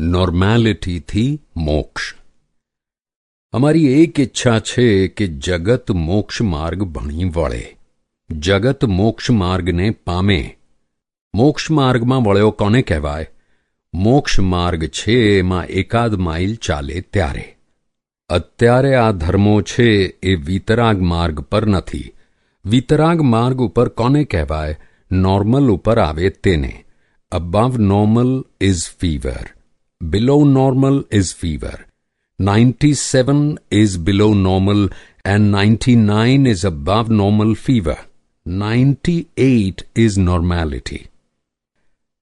નોર્માલિટીથી મોક્ષ. અમારી એક ઈચ્છા છે કે જગત મોક્ષ માર્ગ ભણી વળે. જગત મોક્ષ માર્ગને પામે. મોક્ષ માર્ગમાં વળ્યો કોને કહેવાય? મોક્ષ માર્ગ છે એમાં એકાદ માઇલ ચાલે ત્યારે. અત્યારે આ ધર્મો છે એ વિતરાગ માર્ગ પર નથી. વિતરાગ માર્ગ ઉપર કોને કહેવાય? નોર્મલ ઉપર આવે તેને. Above normal is fever below normal is fever. 97 is below normal and 99 is above normal fever. 98 is normality.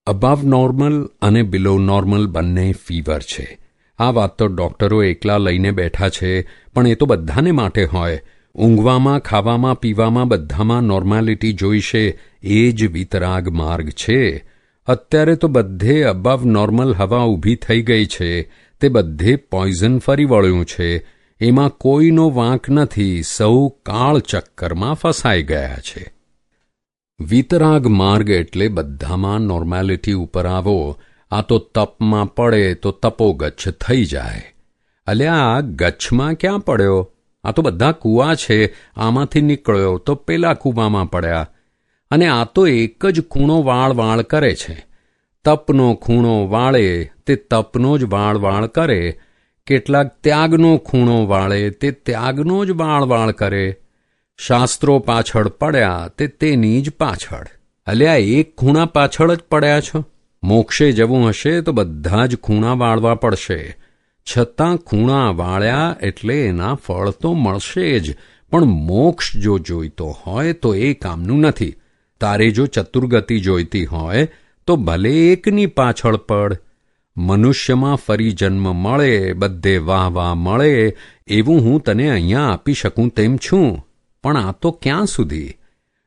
Above normal અને બિલો નોર્મલ બંને ફીવર છે આ વાત તો ડોક્ટરો એકલા લઈને બેઠા છે, પણ એ તો બધાને માટે હોય ઊંઘવામાં, ખાવામાં, પીવામાં બધામાં નોર્માલિટી જોઈશે એ જ વિતરાગ માર્ગ છે અત્યારે તો બધે અબાવ નોર્મલ હવા ઊભી થઈ ગઈ છે. તે બધે પોઈઝન ફરી વળ્યું છે. એમાં કોઈનો વાંક નથી. સૌ કાળ ચક્કરમાં ફસાઈ ગયા છે. વિતરાગ માર્ગ એટલે બધામાં નોર્માલિટી ઉપર આવો. આ તો તપમાં પડે તો તપો ગચ્છ થઈ જાય. અલ્યા આ ગચ્છમાં ક્યાં પડ્યો? આ તો બધા કૂવા છે. આમાંથી નીકળ્યો તો પેલા કૂવામાં પડ્યા. અને આ તો એક જ ખૂણો વાળ વાળ કરે છે. તપનો ખૂણો વાળે તે તપનો જ વાળ વાળ કરે. કેટલાક ત્યાગનો ખૂણો વાળે તે ત્યાગનો જ વાળ વાળ કરે. શાસ્ત્રો પાછળ પડ્યા તે તેની જ પાછળ. અલ્યા, એક ખૂણા પાછળ જ પડ્યા છો? મોક્ષે જવું હશે તો બધા જ ખૂણા વાળવા પડશે. છતાં ખૂણા વાળ્યા એટલે એના ફળ તો મળશે જ. પણ મોક્ષ જો જોઈતો હોય તો એ કામનું નથી. તારે જો ચતુર્ગતિ જોઈતી હોય, તો ભલે એકની પાછળ પડ. મનુષ્યમાં ફરી જન્મ મળે, બધે વાહ વાહ મળે, એવું હું તને અહીંયા આપી શકું તેમ છું. પણ આ તો ક્યાં સુધી?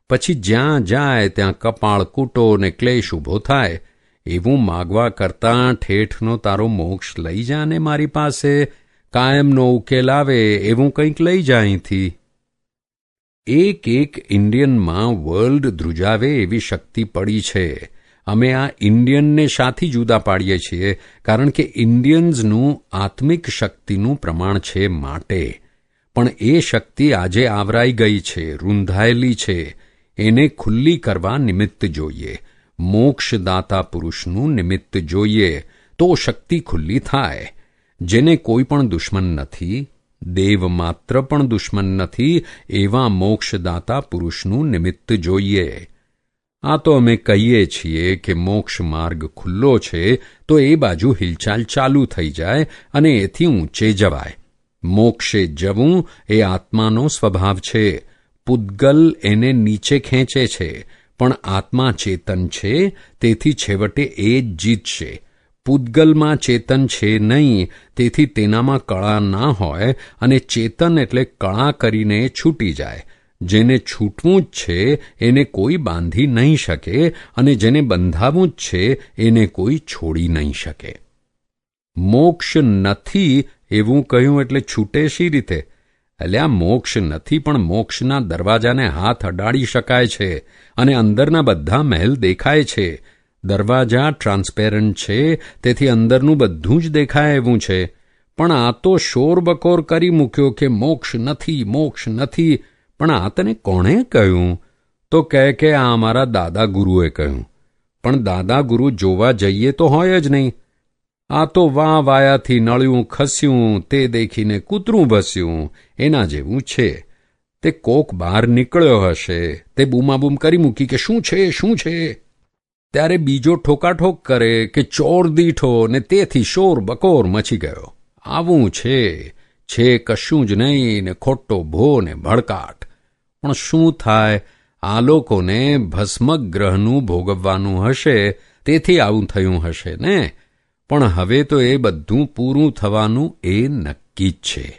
પછી જ્યાં જાય ત્યાં કપાળ કૂટો ને ક્લેશ ઊભો થાય. એવું માગવા કરતાં ઠેઠનો તારો મોક્ષ લઈ જા ને મારી પાસે. કાયમનો ઉકેલ આવે, એવું કંઈક લઈ જા અહીંથી. એક એક ઇન્ડિયનમાં વર્લ્ડ ધ્રુજાવે એવી શક્તિ પડી છે. અમે આ ઇન્ડિયનને શાથી જુદા પાડીએ છીએ, કારણ કે ઇન્ડિયન્સનું આત્મિક શક્તિનું પ્રમાણ છે માટે. પણ એ શક્તિ આજે આવરાઈ ગઈ છે, રૂંધાયેલી છે. એને ખુલ્લી કરવા નિમિત્ત જોઈએ. મોક્ષદાતા પુરુષનું નિમિત્ત જોઈએ, તો શક્તિ ખુલ્લી થાય. જેને કોઈ પણ દુશ્મન નથી દેવ માત્ર પણ દુશ્મન નથી, એવા મોક્ષદાતા પુરુષનું નિમિત્ત જોઈએ. આ તો અમે કહીએ છીએ કે મોક્ષ માર્ગ ખુલ્લો છે, તો એ બાજુ હિલચાલ ચાલુ થઈ જાય અને એથી ઊંચે જવાય. મોક્ષે જવું એ આત્માનો સ્વભાવ છે. પૂદગલ એને નીચે ખેંચે છે, પણ આત્મા ચેતન છે, તેથી છેવટે એ જ જીતશે. પૂદગલમાં ચેતન છે નહીં, તેથી તેનામાં કળા ના હોય અને ચેતન એટલે કળા કરીને છૂટી જાય. જેને છૂટવું જ છે, એને કોઈ બાંધી નહીં શકે અને જેને બંધાવવું જ છે, એને કોઈ છોડી નહીં શકે. મોક્ષ નથી એવું કહ્યું એટલે છૂટે શી રીતે? અલ્યા, મોક્ષ નથી પણ મોક્ષના દરવાજાને હાથ અડાડી શકાય છે અને અંદરના બધા મહેલ દેખાય છે. દરવાજા ટ્રાન્સપેરન્ટ છે, તેથી અંદરનું બધું જ દેખાય એવું છે. પણ આ તો શોર બકોર કરી મૂક્યો કે મોક્ષ નથી મોક્ષ નથી. પણ આ તને કોણે કહ્યું? તો કહે કે આ અમારા દાદા ગુરુએ કહ્યું. પણ દાદા ગુરુ જોવા જઈએ તો હોય જ નહીં. આ તો વા વાયાથી નળ્યું ખસ્યું, તે દેખીને કૂતરું ભસ્યું. એના જેવું છે. તે કોક બહાર નીકળ્યો હશે. તે બૂમાબૂમ કરી મૂકી કે શું છે શું છે? ત્યારે બીજો ઠોકાઠોક કરે કે ચોર દીઠો ને તેથી શોર બકોર મચી ગયો. આવું છે છે કશું જ નહીં ને ખોટો ભો ને ભડકાટ. પણ શું થાય? આ લોકોને ભસ્મગ્રહનું ભોગવવાનું હશે, તેથી આવું થયું હશે ને? પણ હવે તો એ બધું પૂરું થવાનું એ નક્કી જ છે.